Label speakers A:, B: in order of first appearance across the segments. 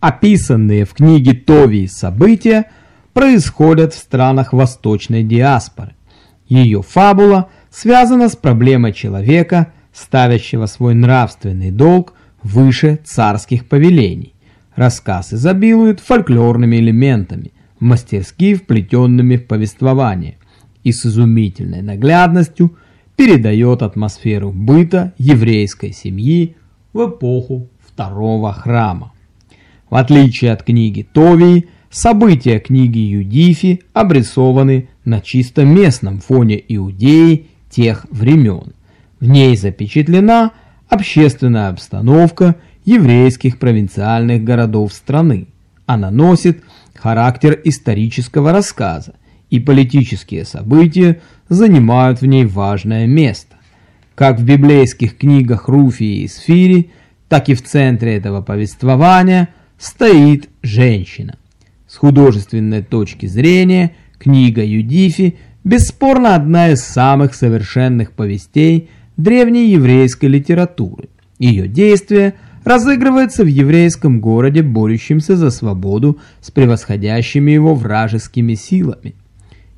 A: Описанные в книге Товии события происходят в странах восточной диаспоры. Ее фабула связана с проблемой человека, ставящего свой нравственный долг выше царских повелений. Рассказ изобилует фольклорными элементами, мастерски вплетенными в повествование, и с изумительной наглядностью передает атмосферу быта еврейской семьи в эпоху Второго храма. В отличие от книги Товии, события книги Юдифи обрисованы на чисто местном фоне Иудеи тех времен. В ней запечатлена общественная обстановка еврейских провинциальных городов страны. Она носит характер исторического рассказа, и политические события занимают в ней важное место. Как в библейских книгах Руфии и Сфири, так и в центре этого повествования стоит женщина. С художественной точки зрения книга Юдифи бесспорно одна из самых совершенных повестей древней еврейской литературы. Ее действие разыгрывается в еврейском городе, борющемся за свободу с превосходящими его вражескими силами.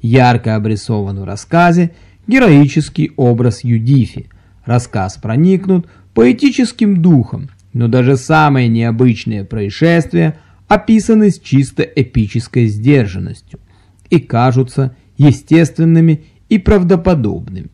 A: Ярко обрисован в рассказе героический образ Юдифи. Рассказ проникнут поэтическим духом, но даже самые необычные происшествия описаны с чисто эпической сдержанностью и кажутся естественными и правдоподобными.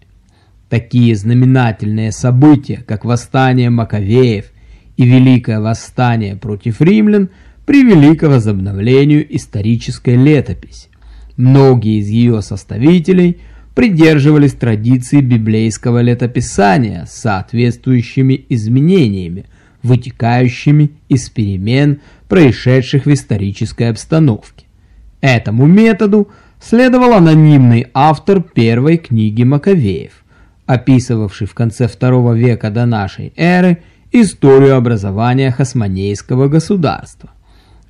A: Такие знаменательные события, как восстание Маковеев и Великое восстание против римлян, привели к возобновлению исторической летописи. Многие из ее составителей придерживались традиции библейского летописания с соответствующими изменениями, вытекающими из перемен, происшедших в исторической обстановке. Этому методу следовал анонимный автор первой книги Маковеев, описывавший в конце II века до нашей эры историю образования хасмонейского государства.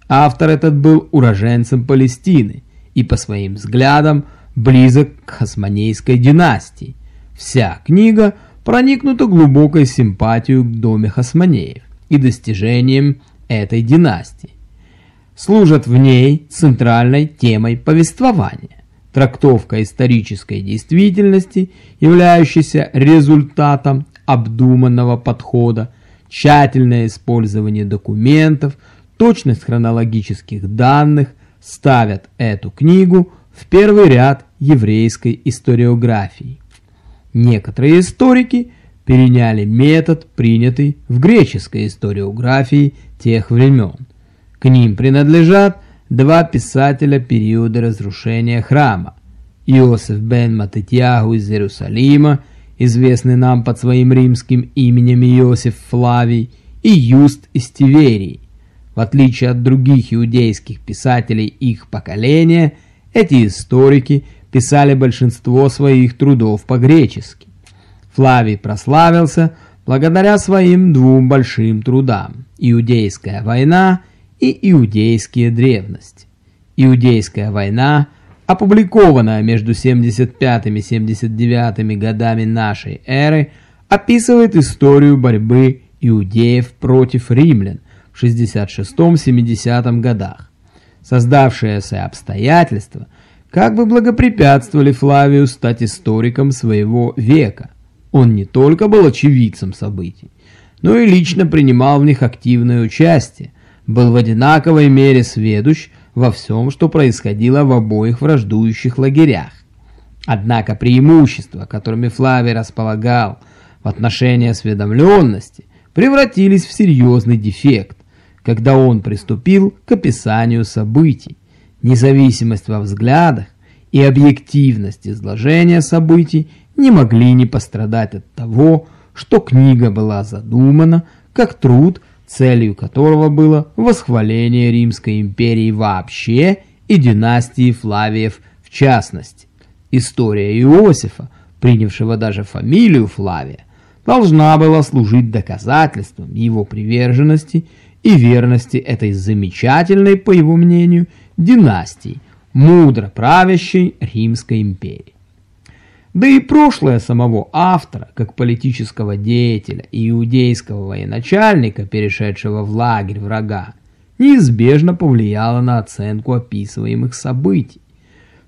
A: Автор этот был уроженцем Палестины и по своим взглядам близок к хасмонейской династии. Вся книга проникнута глубокой симпатией к доме хасмонеев и достижениям этой династии. Служат в ней центральной темой повествования. Трактовка исторической действительности, являющейся результатом обдуманного подхода, тщательное использование документов, точность хронологических данных, ставят эту книгу в первый ряд еврейской историографии. Некоторые историки переняли метод, принятый в греческой историографии тех времен. К ним принадлежат два писателя периода разрушения храма. Иосиф бен Матетьягу из Иерусалима, известный нам под своим римским именем Иосиф Флавий, и Юст из Тиверии, в отличие от других иудейских писателей их поколения, эти историки писали большинство своих трудов по-гречески. Флавий прославился благодаря своим двум большим трудам «Иудейская война» и «Иудейские древности». «Иудейская война» опубликованная между 75 и 79 годами нашей эры, описывает историю борьбы иудеев против римлян, в 66-70 годах. Создавшиеся обстоятельства как бы благопрепятствовали Флавию стать историком своего века. Он не только был очевидцем событий, но и лично принимал в них активное участие, был в одинаковой мере сведущ во всем, что происходило в обоих враждующих лагерях. Однако преимущества, которыми Флавий располагал в отношении осведомленности, превратились в серьезный дефект, когда он приступил к описанию событий. Независимость во взглядах и объективность изложения событий не могли не пострадать от того, что книга была задумана как труд, целью которого было восхваление Римской империи вообще и династии Флавиев в частности. История Иосифа, принявшего даже фамилию Флавия, должна была служить доказательством его приверженности и верности этой замечательной, по его мнению, династии, мудро правящей Римской империи. Да и прошлое самого автора, как политического деятеля и иудейского военачальника, перешедшего в лагерь врага, неизбежно повлияла на оценку описываемых событий.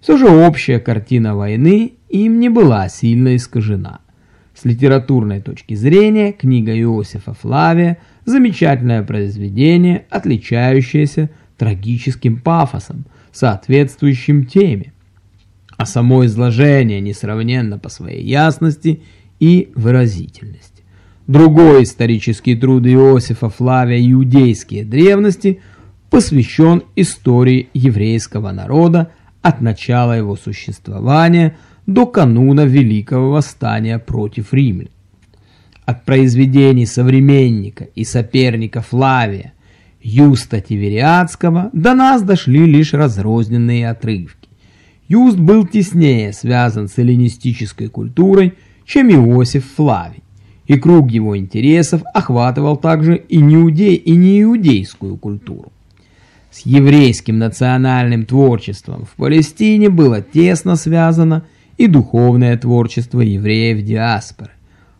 A: Все же общая картина войны им не была сильно искажена. С литературной точки зрения книга Иосифа Флавия – замечательное произведение, отличающееся трагическим пафосом, соответствующим теме. А само изложение несравненно по своей ясности и выразительности. Другой исторический труд Иосифа Флавия «Иудейские древности» посвящен истории еврейского народа от начала его существования до кануна Великого Восстания против римлян. От произведений современника и соперника Флавия Юста Тивериадского до нас дошли лишь разрозненные отрывки. Юст был теснее связан с эллинистической культурой, чем Иосиф Флавий, и круг его интересов охватывал также и неудей, и неиудейскую культуру. С еврейским национальным творчеством в Палестине было тесно связано и духовное творчество евреев диаспоры,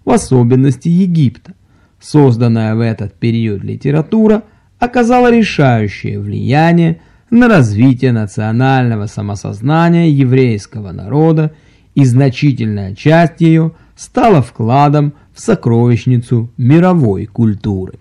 A: в особенности Египта. Созданная в этот период литература оказала решающее влияние на развитие национального самосознания еврейского народа и значительная часть ее стала вкладом в сокровищницу мировой культуры.